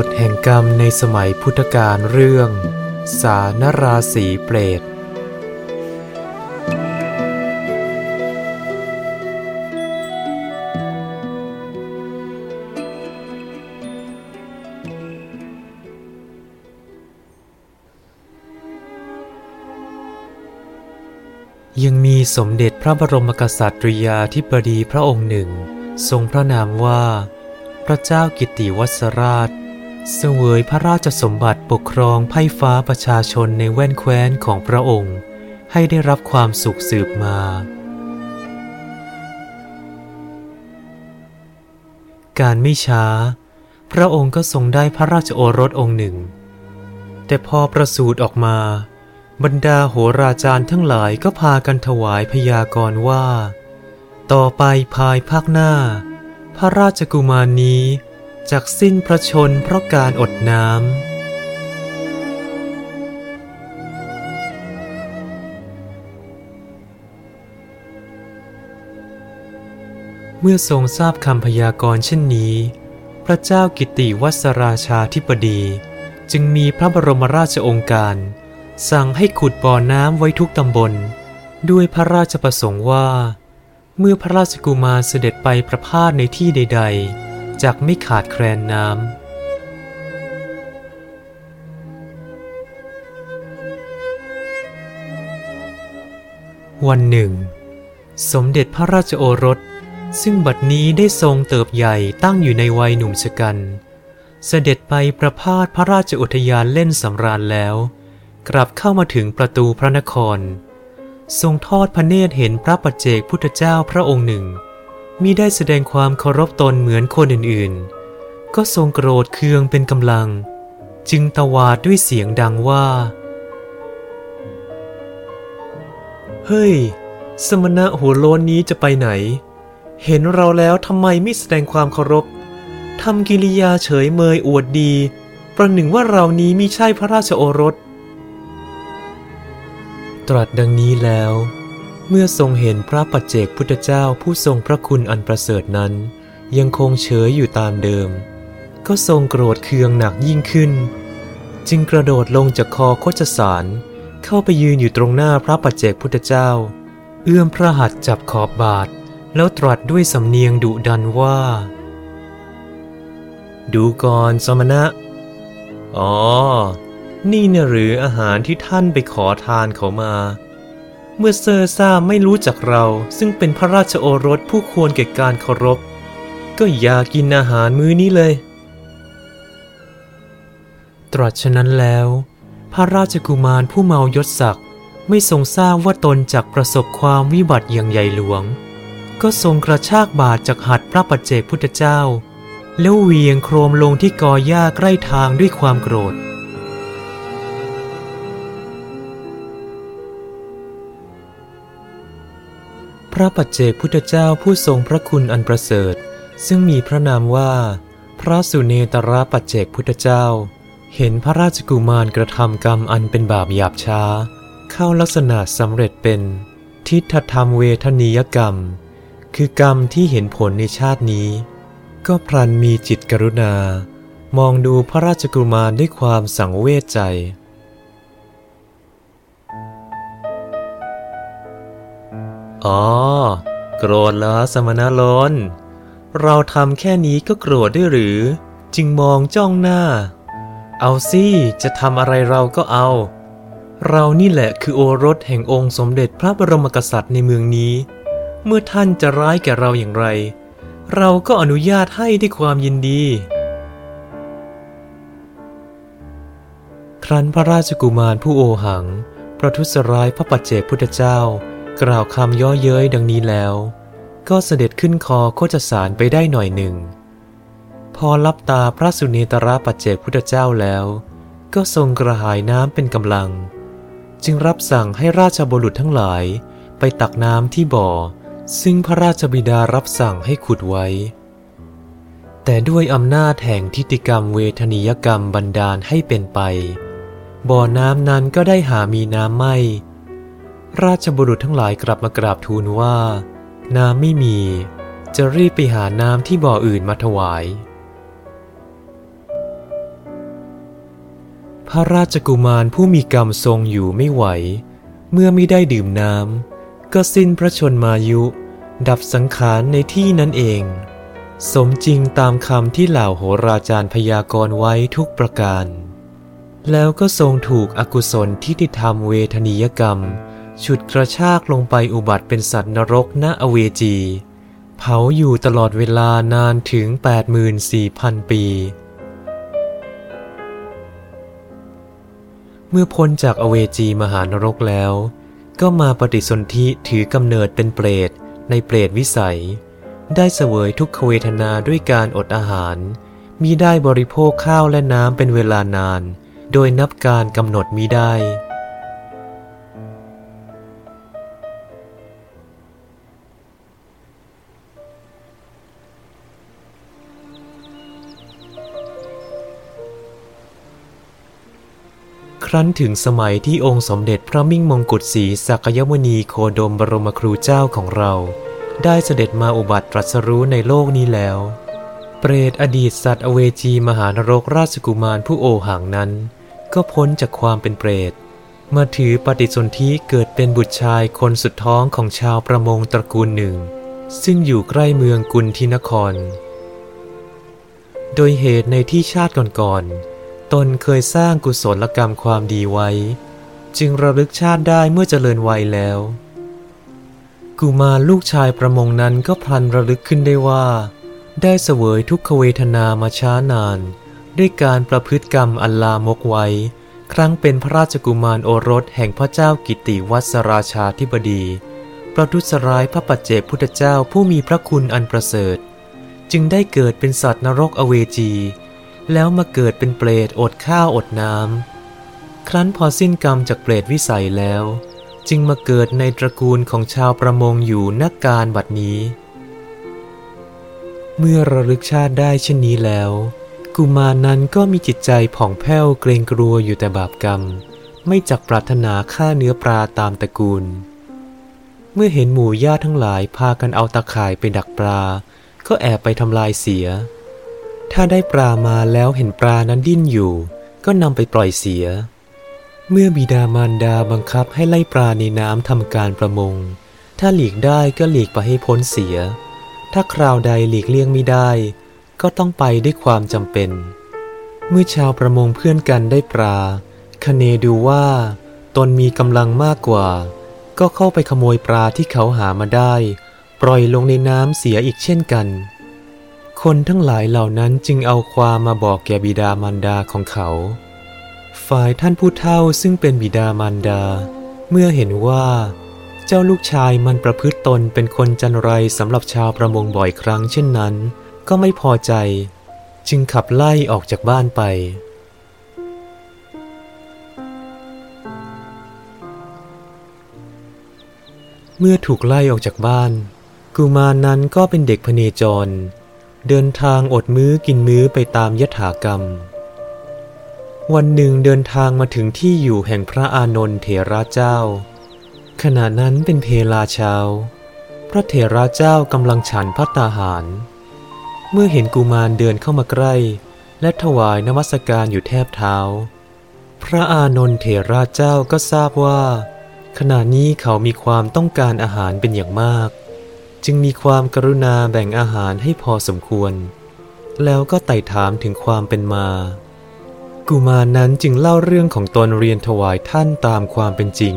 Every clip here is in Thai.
กฎแห่งกรรมในสมัยพุทธกาลเรื่อง สานราศีเปรต ยังมีสมเด็จพระบรมกษัตริยาธิบดีพระองค์หนึ่ง ทรงพระนามว่า พระเจ้ากิติวัสราช เสวยพระราชสมบัติปกครองไพ่ฟ้าประชาชนในแว่นแคว้นของพระองค์ ให้ได้รับความสุขสืบมา การไม่ช้า พระองค์ก็ทรงได้พระราชโอรสองค์หนึ่ง แต่พอประสูติออกมา บรรดาโหราจารย์ทั้งหลายก็พากันถวายพยากรณ์ว่า ต่อไปภายภาคหน้า พระราชกุมารนี้ จากสิ้นพระชนเพราะการอดน้ำ เมื่อทรงทราบคำพยากรณ์เช่นนี้ พระเจ้ากิติวัสราชาธิปดี จึงมีพระบรมราชองค์การ สั่งให้ขุดบ่อน้ำไว้ทุกตำบล ด้วยพระราชประสงค์ว่า เมื่อพระราชกุมารเสด็จไปประพาสในที่ใด ๆ จากไม่ขาดแคลนน้ำวันหนึ่ง สมเด็จพระราชโอรส ซึ่งบัดนี้ได้ทรงเติบใหญ่ตั้งอยู่ในวัยหนุ่มชะกัน เสด็จไปประพาสพระราชอุทยานเล่นสำราญแล้ว กลับเข้ามาถึงประตูพระนคร ทรงทอดพระเนตรเห็นพระปัจเจกพุทธเจ้าพระองค์หนึ่ง มิได้แสดงความเคารพตนเหมือนคนอื่นๆ ก็ทรงโกรธเคืองเป็นกำลัง จึงตวาดด้วยเสียงดังว่า เฮ้ย สมณะหัวโลนนี้จะไปไหน เห็นเราแล้วทำไมไม่แสดงความเคารพทำกิริยาเฉยเมยอวดดี ประหนึ่งว่าเรานี้มิใช่พระราชโอรส ตรัสดังนี้แล้ว เมื่อทรงเห็นพระปัจเจกพุทธเจ้าผู้ทรงพระคุณอันประเสริฐนั้น ยังคงเฉยอยู่ตามเดิม ก็ทรงโกรธเคืองหนักยิ่งขึ้น จึงกระโดดลงจากคอโคจสารเข้าไปยืนอยู่ตรงหน้าพระปัจเจกพุทธเจ้า เอื้อมพระหัตถ์จับขอบบาท แล้วตรัสด้วยสำเนียงดุดันว่า ดูก่อนสมณะ อ๋อ นี่นี่ยหรืออาหารที่ท่านไปขอทานเขามา เมื่อเซอร์ซ่าไม่รู้จักเราซึ่งเป็นพระราชโอรสผู้ควรแก่การเคารพ ก็อย่ากินอาหารมื้อนี้เลย ตรัสฉะนั้นแล้ว พระราชกุมารผู้เมายศศักดิ์ไม่ทรงทราบว่าตนจากประสบความวิบัติอย่างใหญ่หลวง ก็ทรงกระชากบาทจากหัดพระปัจเจกพุทธเจ้า แล้วเวียงโครมลงที่กอหญ้าใกล้ทางด้วยความโกรธ พระปัจเจกพุทธเจ้าผู้ทรงพระคุณอันประเสริฐ ซึ่งมีพระนามว่า พระสุเนตระปัจเจกพุทธเจ้า เห็นพระราชกุมารกระทำกรรมอันเป็นบาปหยาบช้า เข้าลักษณะสำเร็จเป็น ทิฏฐธรรมเวทนียกรรม คือกรรมที่เห็นผลในชาตินี้ ก็พลันมีจิตกรุณา มองดูพระราชกุมารด้วยความสังเวชใจ อ๋อ โกรธเหรอสมณะโลนเราทำแค่นี้ก็โกรธด้วยหรือ จึงมองจ้องหน้า เอาสิจะทำอะไรเราก็เอา เรานี่แหละคือโอรสแห่งองค์สมเด็จพระบรมกษัตริย์ในเมืองนี้ เมื่อท่านจะร้ายแก่เราอย่างไร เราก็อนุญาตให้ด้วยความยินดีครั้นพระราชกุมารผู้โอหัง ประทุษร้ายพระปัจเจกพุทธเจ้า กล่าวคำย่อเย้ยดังนี้แล้ว ก็เสด็จขึ้นคอโคจสารไปได้หน่อยหนึ่ง พอรับตาพระสุเนตระปัจเจกพุทธเจ้าแล้ว ก็ทรงกระหายน้ำเป็นกำลัง จึงรับสั่งให้ราชบุรุษทั้งหลายไปตักน้ำที่บ่อ ซึ่งพระราชบิดารับสั่งให้ขุดไว้ แต่ด้วยอำนาจแห่งทิฏฐิกรรมเวทนิยกรรมบันดาลให้เป็นไป บ่อน้ำนั้นก็ได้หามีน้ำไม่ ราชบุรุษทั้งหลายกลับมากราบทูลว่า น้ำไม่มี จะรีบไปหาน้ำที่บ่ออื่นมาถวาย พระราชกุมารผู้มีกรรมทรงอยู่ไม่ไหว เมื่อไม่ได้ดื่มน้ำก็สิ้นพระชนมายุ ดับสังขารในที่นั้นเอง สมจริงตามคำที่เหล่าโหราจารย์พยากรณ์ไว้ทุกประการ แล้วก็ทรงถูกอกุศลที่ได้ทำเวทนียกรรม ฉุดกระชากลงไปอุบัติเป็นสัตว์นรกณอเวจี เผาอยู่ตลอดเวลานานถึง 84,000 ปี เมื่อพ้นจากอเวจีมหานรกแล้ว ก็มาปฏิสนธิถือกำเนิดเป็นเปรตในเปรตวิสัย ได้เสวยทุกขเวทนาด้วยการอดอาหารมีได้บริโภคข้าวและน้ำเป็นเวลานาน โดยนับการกำหนดมิได้ ครั้นถึงสมัยที่องค์สมเด็จพระมิ่งมงกุฎศรีสักยวณีโคดมบรมครูเจ้าของเรา ได้เสด็จมาอุบัติตรัสรู้ในโลกนี้แล้ว เปรตอดีตสัตว์อเวจีมหานรกราชกุมารผู้โอหังนั้น ก็พ้นจากความเป็นเปรตมาถือปฏิสนธิเกิดเป็นบุตรชายคนสุดท้องของชาวประมงตระกูลหนึ่ง ซึ่งอยู่ใกล้เมืองกุลทินคร โดยเหตุในที่ชาติก่อนๆ ตนเคยสร้างกุศลกรรมความดีไว้ จึงระลึกชาติได้เมื่อเจริญวัยแล้ว กุมารลูกชายประมงนั้นก็พลันระลึกขึ้นได้ว่า ได้เสวยทุกขเวทนามาช้านาน ด้วยการประพฤติกรรมอันลามกไว้ ครั้งเป็นพระราชกุมารโอรสแห่งพระเจ้ากิติวัสราชาธิบดี ประทุษร้ายพระปัจเจกพุทธเจ้าผู้มีพระคุณอันประเสริฐ จึงได้เกิดเป็นสัตว์นรกอเวจี แล้วมาเกิดเป็นเปรตอดข้าวอดน้ำ ครั้นพอสิ้นกรรมจากเปรตวิสัยแล้ว จึงมาเกิดในตระกูลของชาวประมงอยู่นักการบัดนี้ เมื่อระลึกชาติได้เช่นนี้แล้ว กุมารนั้นก็มีจิตใจผ่องแผ้วเกรงกลัวอยู่แต่บาปกรรม ไม่จักปรารถนาฆ่าเนื้อปลาตามตระกูล เมื่อเห็นหมู่ญาติทั้งหลายพากันเอาตะข่ายไปดักปลา ก็แอบไปทำลายเสีย ถ้าได้ปลามาแล้วเห็นปลานั้นดิ้นอยู่ ก็นำไปปล่อยเสีย เมื่อบิดามารดาบังคับให้ไล่ปลาในน้ำทำการประมง ถ้าหลีกได้ก็หลีกไปให้พ้นเสีย ถ้าคราวใดหลีกเลี่ยงไม่ได้ ก็ต้องไปด้วยความจำเป็น เมื่อชาวประมงเพื่อนกันได้ปลาคเนดูว่า ตนมีกำลังมากกว่า ก็เข้าไปขโมยปลาที่เขาหามาได้ ปล่อยลงในน้ำเสียอีกเช่นกัน คนทั้งหลายเหล่านั้นจึงเอาความมาบอกแก่บิดามารดาของเขา ฝ่ายท่านผู้เฒ่าซึ่งเป็นบิดามารดา เมื่อเห็นว่า เจ้าลูกชายมันประพฤติตนเป็นคนจันไรสำหรับชาวประมงบ่อยครั้งเช่นนั้น ก็ไม่พอใจ จึงขับไล่ออกจากบ้านไปเมื่อถูกไล่ออกจากบ้าน กุมารนั้นก็เป็นเด็กพเนจร เดินทางอดมื้อกินมื้อไปตามยถากรรม วันหนึ่งเดินทางมาถึงที่อยู่แห่งพระอานนท์เถระเจ้า ขณะนั้นเป็นเพลาเช้า พระเถระเจ้ากำลังฉันพัตตาหาร เมื่อเห็นกุมารเดินเข้ามาใกล้ และถวายนมัสการอยู่แทบเท้า พระอานนท์เถระเจ้าก็ทราบว่า ขณะนี้เขามีความต้องการอาหารเป็นอย่างมาก จึงมีความกรุณาแบ่งอาหารให้พอสมควร แล้วก็ไต่ถามถึงความเป็นมา กุมารนั้นจึงเล่าเรื่องของตนเรียนถวายท่านตามความเป็นจริง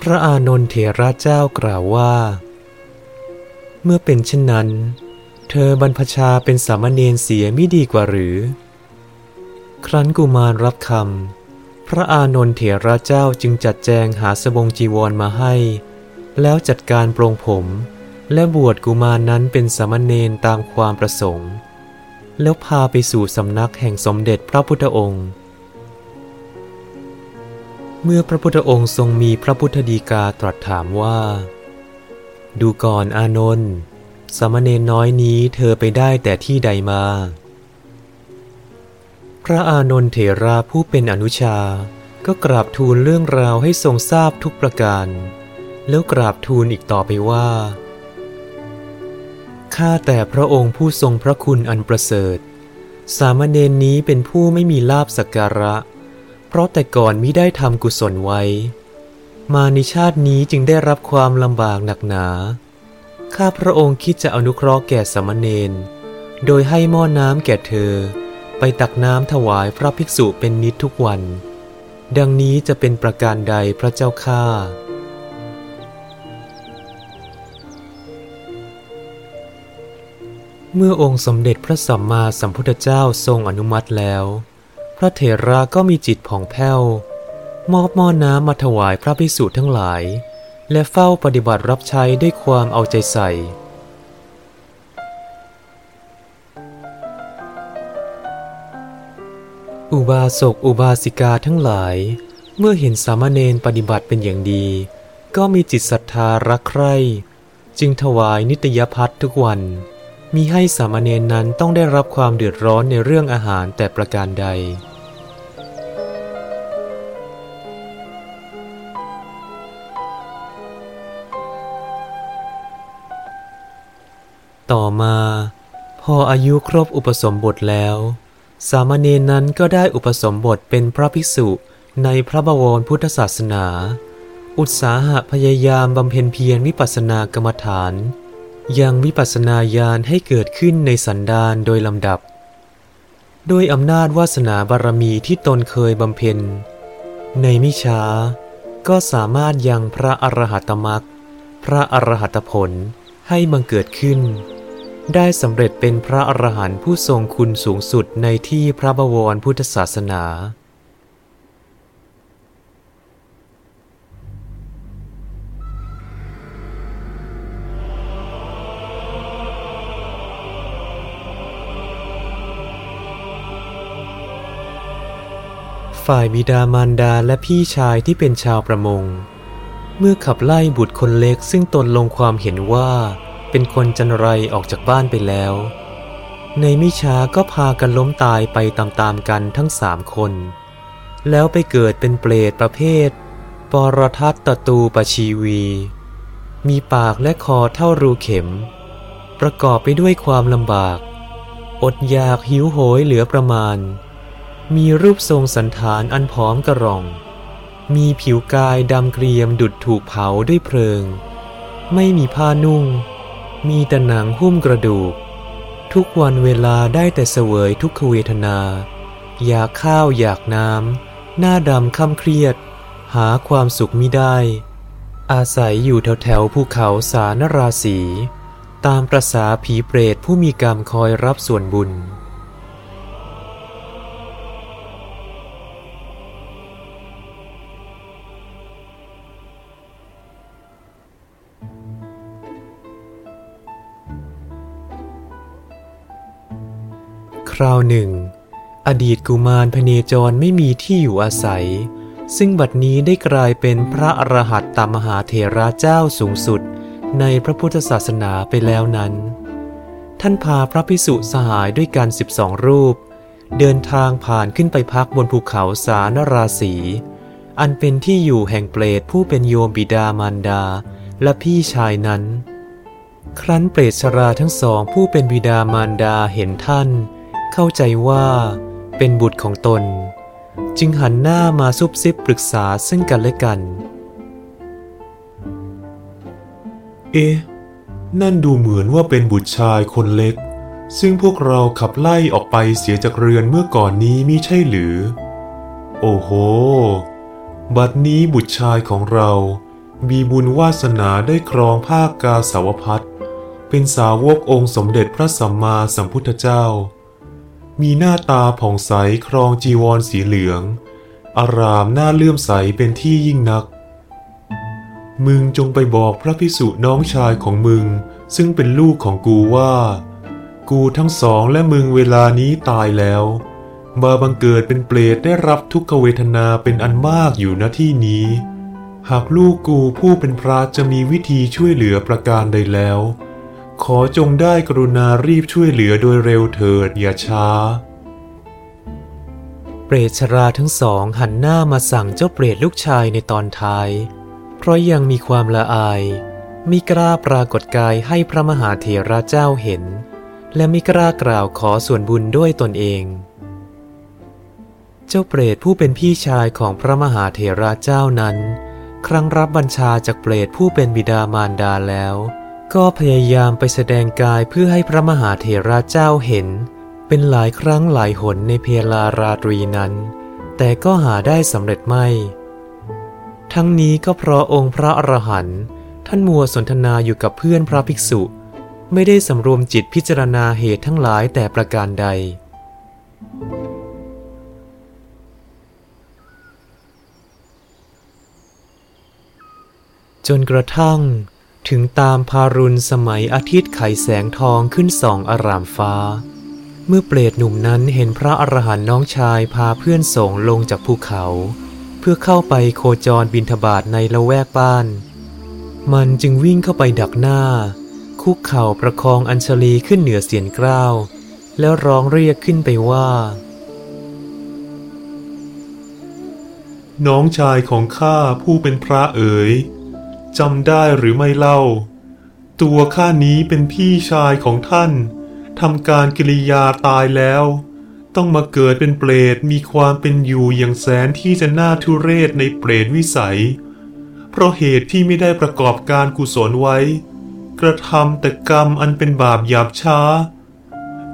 พระอานนท์เถระเจ้ากล่าวว่า เมื่อเป็นเช่นนั้น เธอบรรพชาเป็นสามเณรเสียไม่ดีกว่าหรือ ครั้นกุมารรับคำ พระอานนท์เถระเจ้าจึงจัดแจงหาสบงจีวรมาให้ แล้วจัดการปรงผม และบวชกุมารนั้นเป็นสามเณรตามความประสงค์ แล้วพาไปสู่สำนักแห่งสมเด็จพระพุทธองค์ เมื่อพระพุทธองค์ทรงมีพระพุทธดีกาตรัสถามว่า ดูก่อนอานนท์สามเณรน้อยนี้เธอไปได้แต่ที่ใดมา ระอานนทเถระผู้เป็นอนุชา ก็กราบทูลเรื่องราวให้ทรงทราบทุกประการ แล้วกราบทูลอีกต่อไปว่าข้าแต่พระองค์ผู้ทรงพระคุณอันประเสริฐ สามเณรนี้เป็นผู้ไม่มีลาบสักการะ เพราะแต่ก่อนมิได้ทำกุศลไว้ มาในชาตินี้จึงได้รับความลำบากหนักหนา ข้าพระองค์คิดจะอนุเคราะห์แก่สามเณร โดยให้หม้อน้ำแก่เธอ ไปตักน้ำถวายพระภิกษุเป็นนิดทุกวัน ดังนี้จะเป็นประการใดพระเจ้าข้าเมื่อองค์สมเด็จพระสัมมาสัมพุทธเจ้าทรงอนุมัติแล้ว พระเถระก็มีจิตผ่องแผ้ว มอบหม้อน้ำมาถวายพระภิกษุทั้งหลาย และเฝ้าปฏิบัติรับใช้ด้วยความเอาใจใส่ อุบาสกอุบาสิกาทั้งหลาย เมื่อเห็นสามเณรปฏิบัติเป็นอย่างดี ก็มีจิตศรัทธารักใคร่จึงถวายนิตยพัฒน์ทุกวัน มีให้สามเณรนั้นต้องได้รับความเดือดร้อนในเรื่องอาหารแต่ประการใด ต่อมา พออายุครบอุปสมบทแล้ว สามเณรนั้นก็ได้อุปสมบทเป็นพระภิกษุในพระบวรพุทธศาสนา อุตสาหะพยายามบำเพ็ญเพียรวิปัสสนากรรมฐาน ยังวิปัสสนาญาณให้เกิดขึ้นในสันดานโดยลำดับ ด้วยอำนาจวาสนาบารมีที่ตนเคยบำเพ็ญ ในมิช้า ก็สามารถยังพระอรหัตมรรคพระอรหัตผลให้บังเกิดขึ้น ได้สำเร็จเป็นพระอรหันต์ผู้ทรงคุณสูงสุดในที่พระบวรพุทธศาสนา ฝ่ายบิดามารดาและพี่ชายที่เป็นชาวประมง เมื่อขับไล่บุตรคนเล็กซึ่งตนลงความเห็นว่า เป็นคนจันไรออกจากบ้านไปแล้ว ในไม่ช้าก็พากันล้มตายไปตามๆกันทั้งสามคน แล้วไปเกิดเป็นเปรตประเภท ปรทัตตตูปชีวี มีปากและคอเท่ารูเข็ม ประกอบไปด้วยความลำบาก อดอยากหิวโหยเหลือประมาณ มีรูปทรงสันฐานอันผอมกระรอง มีผิวกายดำเกรียมดุดถูกเผาด้วยเพลิง ไม่มีผ้านุ่ง มีแต่หนังหุ้มกระดูก ทุกวันเวลาได้แต่เสวยทุกขเวทนา อยากข้าวอยากน้ำ หน้าดำค่ำเครียด หาความสุขมิได้ อาศัยอยู่แถวแถวภูเขาสานราศี ตามประษาผีเปรตผู้มีกรรมคอยรับส่วนบุญ ราวหนึ่ง อดีตกุมารพเนจรไม่มีที่อยู่อาศัย ซึ่งบัดนี้ได้กลายเป็นพระอรหัตตามหาเถระเจ้าสูงสุด ในพระพุทธศาสนาไปแล้วนั้น ท่านพาพระพิสุสหายด้วยกันสิบสองรูป เดินทางผ่านขึ้นไปพักบนภูเขาสานราศีอันเป็นที่อยู่แห่งเปรตผู้เป็นโยมบิดามารดา และพี่ชายนั้น ครั้นเปรตชราทั้งสองผู้เป็นบิดามารดาเห็นท่าน เข้าใจว่าเป็นบุตรของตน จึงหันหน้ามาซุบซิบปรึกษาซึ่งกันและกัน เอ๊ะ นั่นดูเหมือนว่าเป็นบุตรชายคนเล็ก ซึ่งพวกเราขับไล่ออกไปเสียจากเรือนเมื่อก่อนนี้มิใช่หรือ โอ้โห บัดนี้บุตรชายของเรามีบุญวาสนาได้ครองภาคกาสาวพัดเป็นสาวกองค์สมเด็จพระสัมมาสัมพุทธเจ้า มีหน้าตาผ่องใสครองจีวรสีเหลือง อารามหน่าเลื่อมใสเป็นที่ยิ่งนัก มึงจงไปบอกพระพิสุน้องชายของมึง ซึ่งเป็นลูกของกูว่า กูทั้งสองและมึงเวลานี้ตายแล้ว มาบังเกิดเป็นเปรตได้รับทุกขเวทนาเป็นอันมากอยู่ณที่นี้ หากลูกกูผู้เป็นพระจะมีวิธีช่วยเหลือประการใดแล้ว ขอจงได้กรุณารีบช่วยเหลือโดยเร็วเถิดอย่าช้า เปรตชราทั้งสองหันหน้ามาสั่งเจ้าเปรตลูกชายในตอนท้าย เพราะยังมีความละอาย ไม่กล้าปรากฏกายให้พระมหาเถระเจ้าเห็น และไม่กล้ากล่าวขอส่วนบุญด้วยตนเอง เจ้าเปรตผู้เป็นพี่ชายของพระมหาเถระเจ้านั้น ครั้งรับบัญชาจากเปรตผู้เป็นบิดามารดาแล้ว ก็พยายามไปแสดงกายเพื่อให้พระมหาเถระเจ้าเห็น เป็นหลายครั้งหลายหนในเพลาราตรีนั้น แต่ก็หาได้สำเร็จไม่ ทั้งนี้ก็เพราะองค์พระอรหันต์ท่านมัวสนทนาอยู่กับเพื่อนพระภิกษุ ไม่ได้สำรวมจิตพิจารณาเหตุทั้งหลายแต่ประการใด จนกระทั่ง ถึงตามพารุณสมัยอาทิตย์ไขแสงทองขึ้นส่องอารามฟ้า เมื่อเปรตหนุ่มนั้นเห็นพระอรหันต์น้องชายพาเพื่อนสงลงจากภูเขา เพื่อเข้าไปโคจรบินทบาทในละแวกบ้าน มันจึงวิ่งเข้าไปดักหน้า คุกเข่าประคองอัญชลีขึ้นเหนือเสียนกล้าว แล้วร้องเรียกขึ้นไปว่า น้องชายของข้าผู้เป็นพระเอ๋ย จำได้หรือไม่เล่า ตัวข้านี้เป็นพี่ชายของท่านทำการกิริยาตายแล้ว ต้องมาเกิดเป็นเปรตมีความเป็นอยู่อย่างแสนที่จะน่าทุเรศในเปรตวิสัย เพราะเหตุที่ไม่ได้ประกอบการกุศลไว้ กระทำแต่กรรมอันเป็นบาปหยาบช้า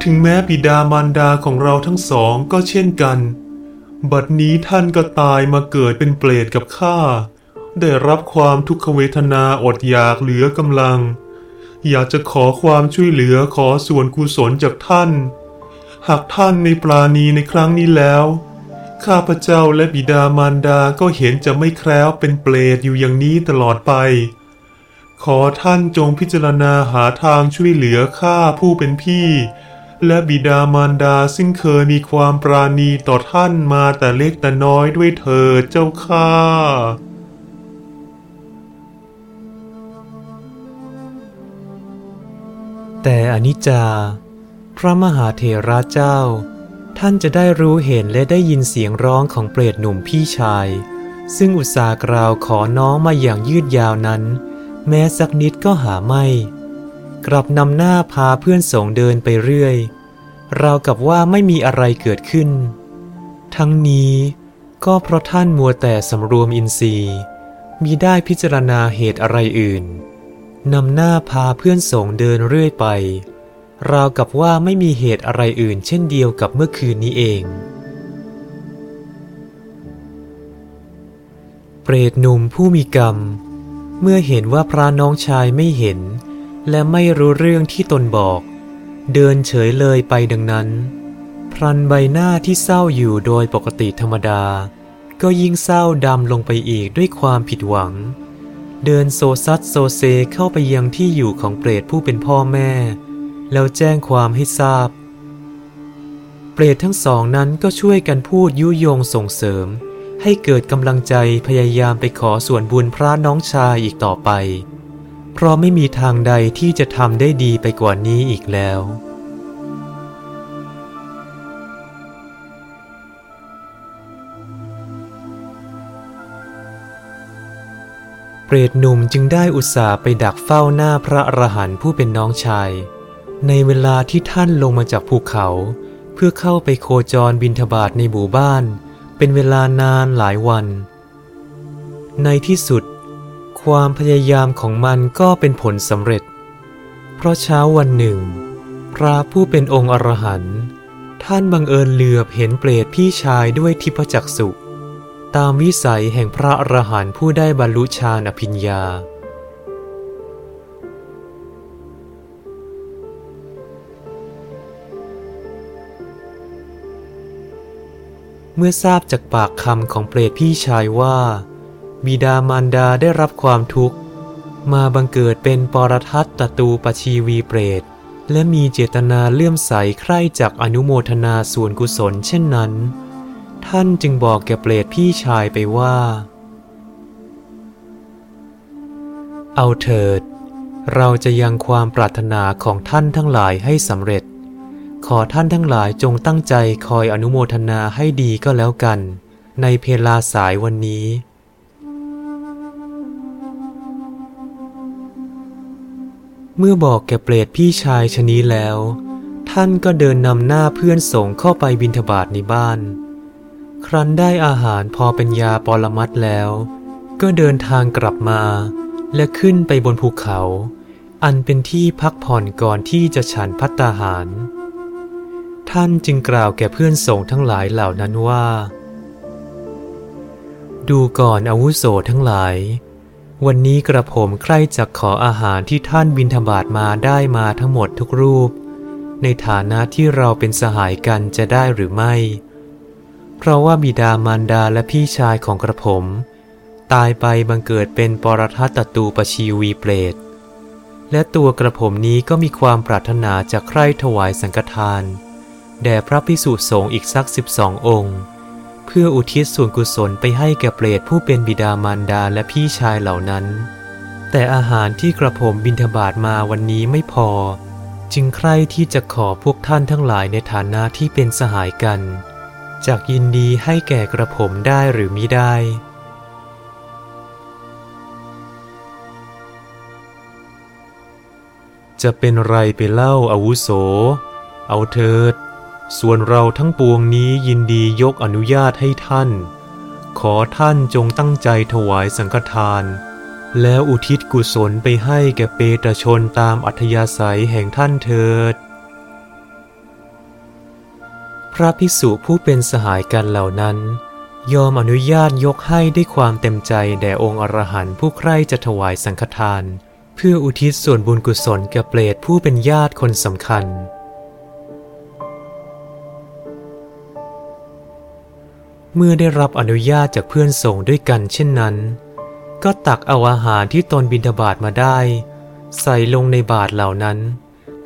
ถึงแม้บิดามารดาของเราทั้งสองก็เช่นกัน บัดนี้ท่านก็ตายมาเกิดเป็นเปรตกับข้า ได้รับความทุกขเวทนาอดอยากเหลือกำลัง อยากจะขอความช่วยเหลือขอส่วนกุศลจากท่าน หากท่านในปราณีในครั้งนี้แล้ว ข้าพเจ้าและบิดามารดาก็เห็นจะไม่แคล้วเป็นเปรตอยู่อย่างนี้ตลอดไป ขอท่านจงพิจารณาหาทางช่วยเหลือข้าผู้เป็นพี่ และบิดามารดาซึ่งเคยมีความปราณีต่อท่านมาแต่เล็กแต่น้อยด้วยเถิดเจ้าข้า แต่อนิจจา พระมหาเถระเจ้า ท่านจะได้รู้เห็นและได้ยินเสียงร้องของเปรตหนุ่มพี่ชาย ซึ่งอุตสาหกล่าวขอน้องมาอย่างยืดยาวนั้น แม้สักนิดก็หาไม่ กลับนำหน้าพาเพื่อนสงเดินไปเรื่อยราวกับว่าไม่มีอะไรเกิดขึ้น ทั้งนี้ก็เพราะท่านมัวแต่สำรวมอินทรีย์ มีได้พิจารณาเหตุอะไรอื่น นำหน้าพาเพื่อนสงเดินเรื่อยไป ราวกับว่าไม่มีเหตุอะไรอื่นเช่นเดียวกับเมื่อคืนนี้เอง เปรตหนุ่มผู้มีกรรม เมื่อเห็นว่าพระน้องชายไม่เห็น และไม่รู้เรื่องที่ตนบอก เดินเฉยเลยไปดังนั้น พรันใบหน้าที่เศร้าอยู่โดยปกติธรรมดา ก็ยิ่งเศร้าดำลงไปอีกด้วยความผิดหวัง เดินโซซัดโซเซเข้าไปยังที่อยู่ของเปรตผู้เป็นพ่อแม่ แล้วแจ้งความให้ทราบ เปรตทั้งสองนั้นก็ช่วยกันพูดยุยงส่งเสริม ให้เกิดกำลังใจพยายามไปขอส่วนบุญพระน้องชายอีกต่อไป เพราะไม่มีทางใดที่จะทำได้ดีไปกว่านี้อีกแล้ว เปรตหนุ่มจึงได้อุตส่าห์ไปดักเฝ้าหน้าพระอรหันต์ผู้เป็นน้องชาย ในเวลาที่ท่านลงมาจากภูเขา เพื่อเข้าไปโคจรบินทบาทในหมู่บ้าน เป็นเวลานานหลายวัน ในที่สุด ความพยายามของมันก็เป็นผลสำเร็จ เพราะเช้าวันหนึ่ง พระผู้เป็นองค์อรหันต์ท่านบังเอิญเหลือบเห็นเปรตพี่ชายด้วยทิพจักษุ ตามวิสัยแห่งพระอรหันต์ผู้ได้บรรลุฌานอภิญญา เมื่อทราบจากปากคำของเปรตพี่ชายว่า บิดามารดาได้รับความทุกข์ มาบังเกิดเป็นปรทัตตตูปชีวีเปรต และมีเจตนาเลื่อมใสใคร่จากอนุโมทนาส่วนกุศลเช่นนั้น ท่านจึงบอกแก่เปรตพี่ชายไปว่า เอาเถิด เราจะยังความปรารถนาของท่านทั้งหลายให้สำเร็จ ขอท่านทั้งหลายจงตั้งใจคอยอนุโมทนาให้ดีก็แล้วกัน ในเพลาสายวันนี้เมื่อบอกแก่เปรตพี่ชายชนี้แล้ว ท่านก็เดินนำหน้าเพื่อนสงเข้าไปบิณฑบาตในบ้าน ครั้นได้อาหารพอเป็นยาปรมัดแล้ว ก็เดินทางกลับมา และขึ้นไปบนภูเขา อันเป็นที่พักผ่อนก่อนที่จะฉันพัตตาหาร ท่านจึงกล่าวแก่เพื่อนสงฆ์ทั้งหลายเหล่านั้นว่า ดูก่อนอาวุโสทั้งหลาย วันนี้กระผมใคร่จะขออาหารที่ท่านบินทบาทมาได้มาทั้งหมดทุกรูป ในฐานะที่เราเป็นสหายกันจะได้หรือไม่ เพราะว่าบิดามารดาและพี่ชายของกระผม ตายไปบังเกิดเป็นปรทัตตูปชีวีเปรต และตัวกระผมนี้ก็มีความปรารถนาจะใคร่ถวายสังฆทาน แด่พระพิสุสงฆ์อีกสักสิบสององค์ เพื่ออุทิศส่วนกุศลไปให้แก่เปรตผู้เป็นบิดามารดาและพี่ชายเหล่านั้น แต่อาหารที่กระผมบินทบาทมาวันนี้ไม่พอ จึงใคร่ที่จะขอพวกท่านทั้งหลายในฐานะที่เป็นสหายกัน จากยินดีให้แก่กระผมได้หรือมิได้จะเป็นไรไปเล่าอาวุโส เอาเถิด ส่วนเราทั้งปวงนี้ยินดียกอนุญาตให้ท่าน ขอท่านจงตั้งใจถวายสังฆทาน แล้วอุทิศกุศลไปให้แก่เปตชนตามอัธยาศัยแห่งท่านเถิด พระภิกษุผู้เป็นสหายกันเหล่านั้น ยอมอนุญาตยกให้ด้วยความเต็มใจแด่องค์อรหันต์ผู้ใคร่จะถวายสังฆทาน เพื่ออุทิศส่วนบุญกุศลแก่เปรตผู้เป็นญาติคนสำคัญ เมื่อได้รับอนุญาตจากเพื่อนส่งด้วยกันเช่นนั้น ก็ตักเอาอาหารที่ตนบิณฑบาตมาได้ ใส่ลงในบาตรเหล่านั้น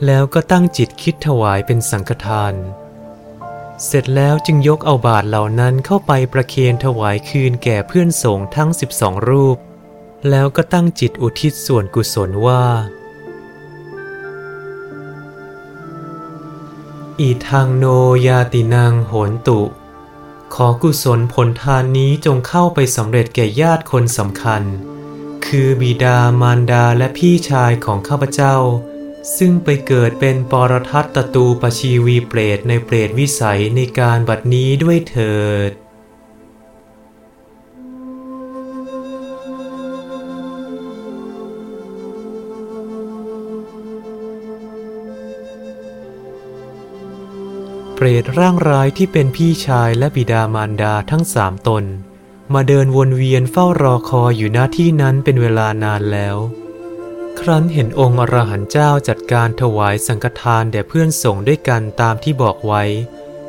แล้วก็ตั้งจิตคิดถวายเป็นสังฆทาน เสร็จแล้วจึงยกเอาบาตรเหล่านั้นเข้าไปประเคนถวายคืนแก่เพื่อนสงฆ์ทั้ง12รูป แล้วก็ตั้งจิตอุทิศส่วนกุศลว่า อีทางโนยาตินังโหนตุ ขอกุศลผลทานนี้จงเข้าไปสำเร็จแก่ญาติคนสำคัญ คือบิดามารดาและพี่ชายของข้าพเจ้า ซึ่งไปเกิดเป็นปรทัตตตูปชีวีเปรตในเปรตวิสัยในการบัดนี้ด้วยเถิดเปรตร่างร้ายที่เป็นพี่ชายและบิดามารดาทั้งสามตน มาเดินวนเวียนเฝ้ารอคอยอยู่หน้าที่นั้นเป็นเวลานานแล้ว ครั้นเห็นองค์อรหันต์เจ้าจัดการถวายสังฆทานแด่เพื่อนสงฆ์ด้วยกันตามที่บอกไว้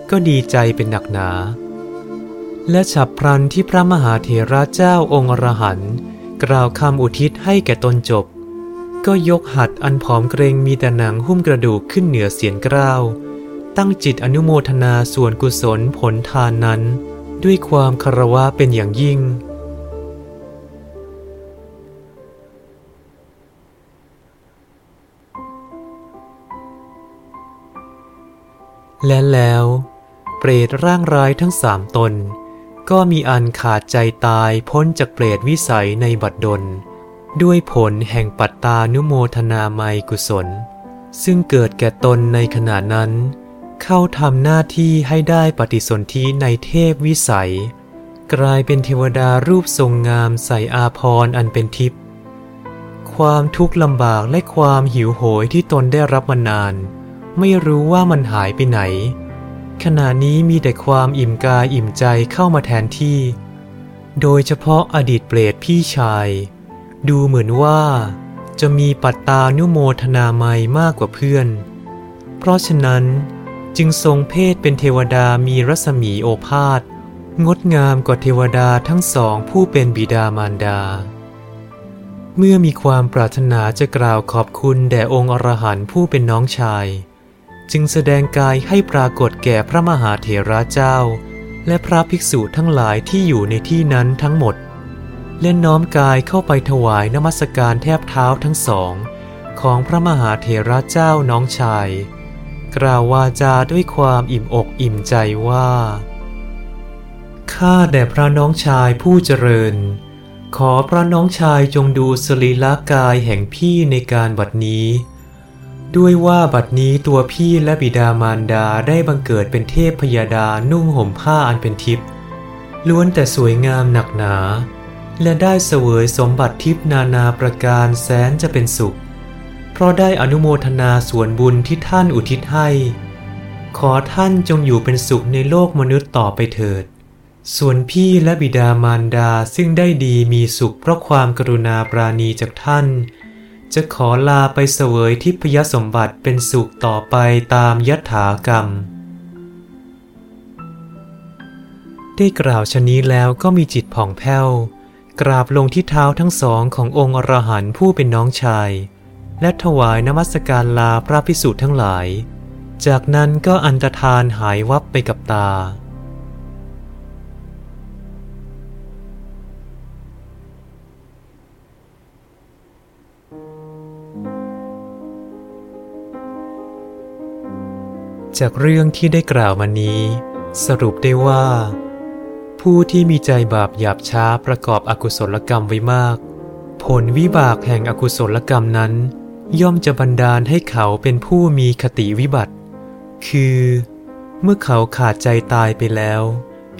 ก็ดีใจเป็นหนักหนา และฉับพลันที่พระมหาเถระเจ้าองค์อรหันต์กล่าวคำอุทิศให้แก่ตนจบ ก็ยกหัดอันผอมเกรงมีแต่หนังหุ้มกระดูกขึ้นเหนือเสียนเกล้าว ตั้งจิตอนุโมทนาส่วนกุศลผลทานนั้น ด้วยความคารวะเป็นอย่างยิ่ง และแล้ว เปรตร่างร้ายทั้งสามตน ก็มีอันขาดใจตายพ้นจากเปรตวิสัยในบัดดล ด้วยผลแห่งปัตตานุโมทนาไมยกุศล ซึ่งเกิดแก่ตนในขณะนั้น เข้าทำหน้าที่ให้ได้ปฏิสนธิในเทพวิสัย กลายเป็นเทวดารูปทรงงามใส่อาภรอันเป็นทิพย์ความทุกข์ลำบากและความหิวโหยที่ตนได้รับมานาน ไม่รู้ว่ามันหายไปไหน ขณะนี้มีแต่ความอิ่มกายอิ่มใจเข้ามาแทนที่ โดยเฉพาะอดีตเปรตพี่ชาย ดูเหมือนว่า จะมีปัตตานุโมทนาไมมากกว่าเพื่อน เพราะฉะนั้นจึงทรงเพศเป็นเทวดามีรัศมีโอภาสงดงามกว่าเทวดาทั้งสองผู้เป็นบิดามารดา เมื่อมีความปรารถนาจะกล่าวขอบคุณแด่องค์อรหันต์ผู้เป็นน้องชาย จึงแสดงกายให้ปรากฏแก่พระมหาเถระเจ้า และพระภิกษุทั้งหลายที่อยู่ในที่นั้นทั้งหมดและน้อมกายเข้าไปถวายนมัสการแทบเท้าทั้งสอง ของพระมหาเถระเจ้าน้องชาย กล่าววาจาด้วยความอิ่มอกอิ่มใจว่า ข้าแด่พระน้องชายผู้เจริญ ขอพระน้องชายจงดูสรีละกายแห่งพี่ในการบัดนี้ ด้วยว่าบัดนี้ตัวพี่และบิดามารดาได้บังเกิดเป็นเทพพยาดานุ่งห่มผ้าอันเป็นทิพย์ล้วนแต่สวยงามหนักหนา และได้เสวยสมบัติทิพย์นานาประการแสนจะเป็นสุข เพราะได้อนุโมทนาส่วนบุญที่ท่านอุทิศให้ ขอท่านจงอยู่เป็นสุขในโลกมนุษย์ต่อไปเถิด ส่วนพี่และบิดามารดาซึ่งได้ดีมีสุขเพราะความกรุณาปราณีจากท่าน จะขอลาไปเสวยทิพยสมบัติเป็นสุขต่อไปตามยถากรรม ได้กล่าวชนี้แล้วก็มีจิตผ่องแผ้ว กราบลงที่เท้าทั้งสองขององค์อรหันต์ผู้เป็นน้องชาย และถวายนมัสการลาพระพิสุทั้งหลาย จากนั้นก็อันตรธานหายวับไปกับตา จากเรื่องที่ได้กล่าวมานี้ สรุปได้ว่า ผู้ที่มีใจบาปหยาบช้าประกอบอกุศลกรรมไว้มาก ผลวิบากแห่งอกุศลกรรมนั้น ย่อมจะบันดาลให้เขาเป็นผู้มีคติวิบัติ คือ เมื่อเขาขาดใจตายไปแล้ว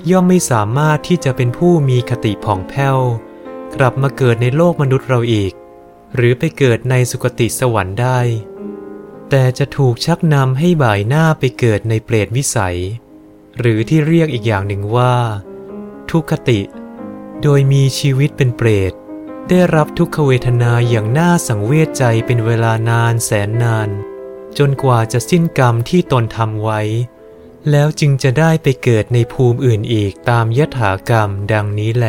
ย่อมไม่สามารถที่จะเป็นผู้มีคติผ่องแผ้ว กลับมาเกิดในโลกมนุษย์เราอีก หรือไปเกิดในสุคติสวรรค์ได้ แต่จะถูกชักนำให้บ่ายหน้าไปเกิดในเปรตวิสัย หรือที่เรียกอีกอย่างหนึ่งว่า ทุกขติ โดยมีชีวิตเป็นเปรต ได้รับทุกขเวทนาอย่างน่าสังเวชใจเป็นเวลานานแสนนาน จนกว่าจะสิ้นกรรมที่ตนทำไว้ แล้วจึงจะได้ไปเกิดในภูมิอื่นอีกตามยถากรรมดังนี้แล